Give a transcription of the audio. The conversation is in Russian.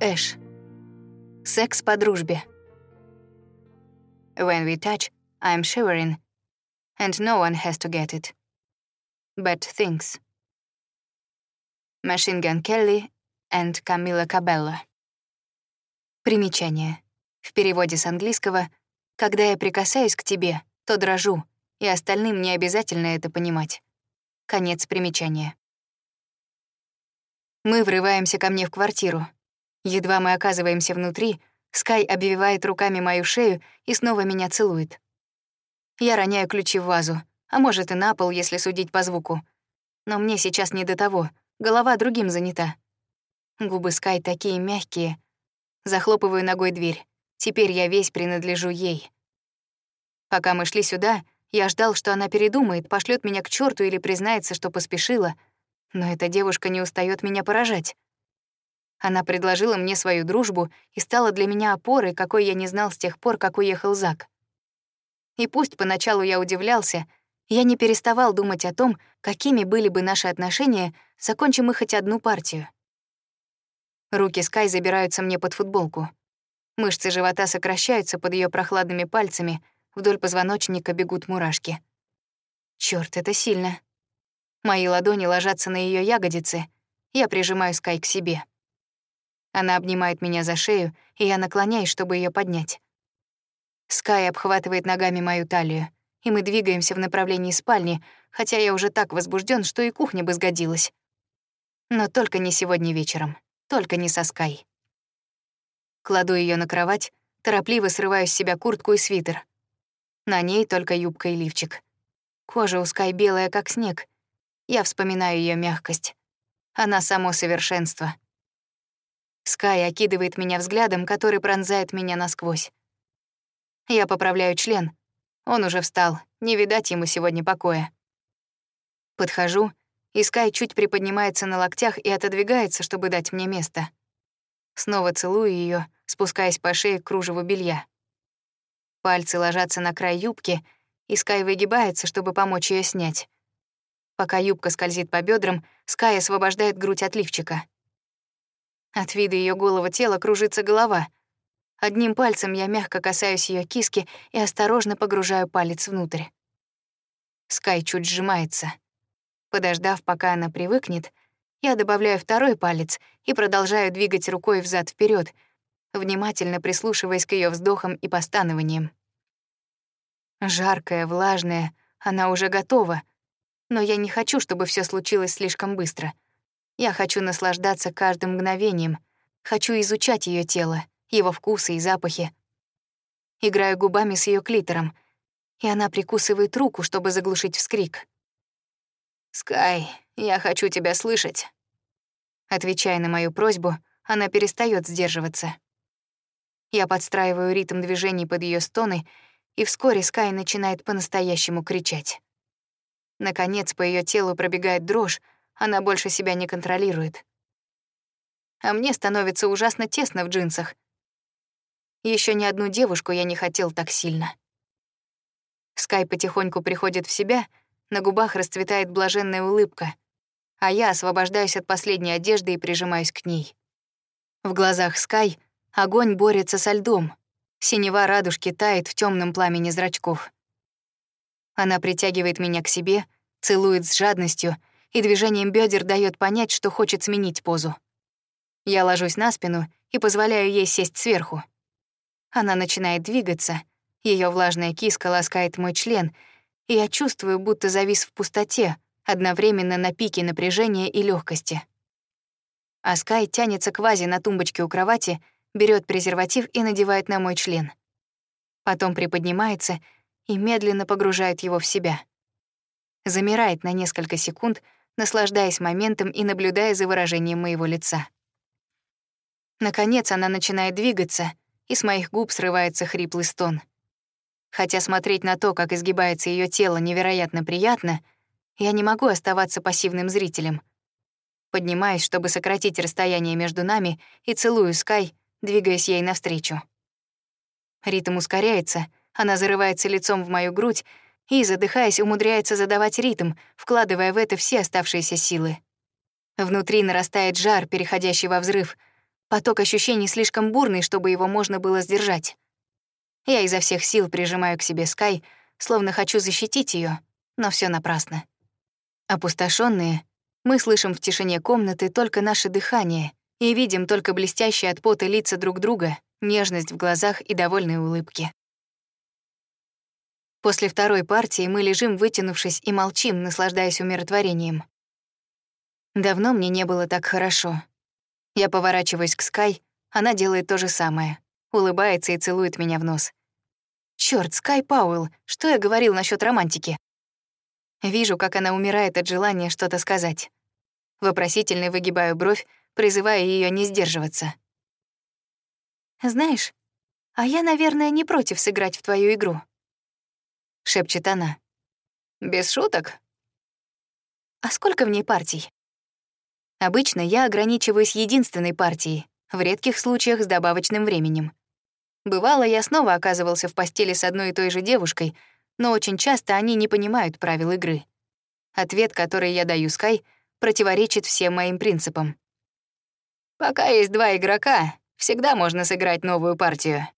Эш. Секс по дружбе. When we touch, I'm shivering, and no one has to get it. Bad things. Machine Gun Kelly and Camila Cabello. Примечание. В переводе с английского «Когда я прикасаюсь к тебе, то дрожу, и остальным не обязательно это понимать». Конец примечания. Мы врываемся ко мне в квартиру. Едва мы оказываемся внутри, Скай обвивает руками мою шею и снова меня целует. Я роняю ключи в вазу, а может и на пол, если судить по звуку. Но мне сейчас не до того, голова другим занята. Губы Скай такие мягкие. Захлопываю ногой дверь. Теперь я весь принадлежу ей. Пока мы шли сюда, я ждал, что она передумает, пошлет меня к черту или признается, что поспешила. Но эта девушка не устает меня поражать. Она предложила мне свою дружбу и стала для меня опорой, какой я не знал с тех пор, как уехал Зак. И пусть поначалу я удивлялся, я не переставал думать о том, какими были бы наши отношения, закончим мы хоть одну партию. Руки Скай забираются мне под футболку. Мышцы живота сокращаются под ее прохладными пальцами, вдоль позвоночника бегут мурашки. Черт, это сильно. Мои ладони ложатся на ее ягодицы, я прижимаю Скай к себе. Она обнимает меня за шею, и я наклоняюсь, чтобы ее поднять. Скай обхватывает ногами мою талию, и мы двигаемся в направлении спальни, хотя я уже так возбужден, что и кухня бы сгодилась. Но только не сегодня вечером, только не со Скай. Кладу ее на кровать, торопливо срываю с себя куртку и свитер. На ней только юбка и лифчик. Кожа у Скай белая, как снег. Я вспоминаю ее мягкость. Она само совершенство. Скай окидывает меня взглядом, который пронзает меня насквозь. Я поправляю член. Он уже встал, не видать ему сегодня покоя. Подхожу, и Скай чуть приподнимается на локтях и отодвигается, чтобы дать мне место. Снова целую ее, спускаясь по шее к кружеву белья. Пальцы ложатся на край юбки, и Скай выгибается, чтобы помочь ее снять. Пока юбка скользит по бедрам, Скай освобождает грудь от лифчика. От вида ее голого тела кружится голова. Одним пальцем я мягко касаюсь ее киски и осторожно погружаю палец внутрь. Скай чуть сжимается. Подождав, пока она привыкнет, я добавляю второй палец и продолжаю двигать рукой взад вперед, внимательно прислушиваясь к ее вздохам и постанованиям. Жаркая, влажная, она уже готова, но я не хочу, чтобы все случилось слишком быстро — я хочу наслаждаться каждым мгновением, хочу изучать ее тело, его вкусы и запахи. Играю губами с ее клитором, и она прикусывает руку, чтобы заглушить вскрик. «Скай, я хочу тебя слышать». Отвечая на мою просьбу, она перестает сдерживаться. Я подстраиваю ритм движений под ее стоны, и вскоре Скай начинает по-настоящему кричать. Наконец, по ее телу пробегает дрожь, она больше себя не контролирует. А мне становится ужасно тесно в джинсах. Еще ни одну девушку я не хотел так сильно. Скай потихоньку приходит в себя, на губах расцветает блаженная улыбка, а я освобождаюсь от последней одежды и прижимаюсь к ней. В глазах Скай огонь борется со льдом, синева радужки тает в темном пламени зрачков. Она притягивает меня к себе, целует с жадностью — и движением бедер дает понять, что хочет сменить позу. Я ложусь на спину и позволяю ей сесть сверху. Она начинает двигаться, ее влажная киска ласкает мой член, и я чувствую, будто завис в пустоте, одновременно на пике напряжения и легкости. А Скай тянется к вазе на тумбочке у кровати, берет презерватив и надевает на мой член. Потом приподнимается и медленно погружает его в себя. Замирает на несколько секунд, наслаждаясь моментом и наблюдая за выражением моего лица. Наконец она начинает двигаться, и с моих губ срывается хриплый стон. Хотя смотреть на то, как изгибается ее тело, невероятно приятно, я не могу оставаться пассивным зрителем. Поднимаюсь, чтобы сократить расстояние между нами, и целую Скай, двигаясь ей навстречу. Ритм ускоряется, она зарывается лицом в мою грудь, и, задыхаясь, умудряется задавать ритм, вкладывая в это все оставшиеся силы. Внутри нарастает жар, переходящий во взрыв. Поток ощущений слишком бурный, чтобы его можно было сдержать. Я изо всех сил прижимаю к себе Скай, словно хочу защитить ее, но все напрасно. Опустошенные, мы слышим в тишине комнаты только наше дыхание и видим только блестящие от пота лица друг друга, нежность в глазах и довольные улыбки. После второй партии мы лежим, вытянувшись, и молчим, наслаждаясь умиротворением. Давно мне не было так хорошо. Я поворачиваюсь к Скай, она делает то же самое, улыбается и целует меня в нос. Чёрт, Скай Пауэлл, что я говорил насчет романтики? Вижу, как она умирает от желания что-то сказать. Вопросительно выгибаю бровь, призывая ее не сдерживаться. «Знаешь, а я, наверное, не против сыграть в твою игру», — шепчет она. «Без шуток?» «А сколько в ней партий?» Обычно я ограничиваюсь единственной партией, в редких случаях с добавочным временем. Бывало, я снова оказывался в постели с одной и той же девушкой, но очень часто они не понимают правил игры. Ответ, который я даю Скай, противоречит всем моим принципам. «Пока есть два игрока, всегда можно сыграть новую партию»,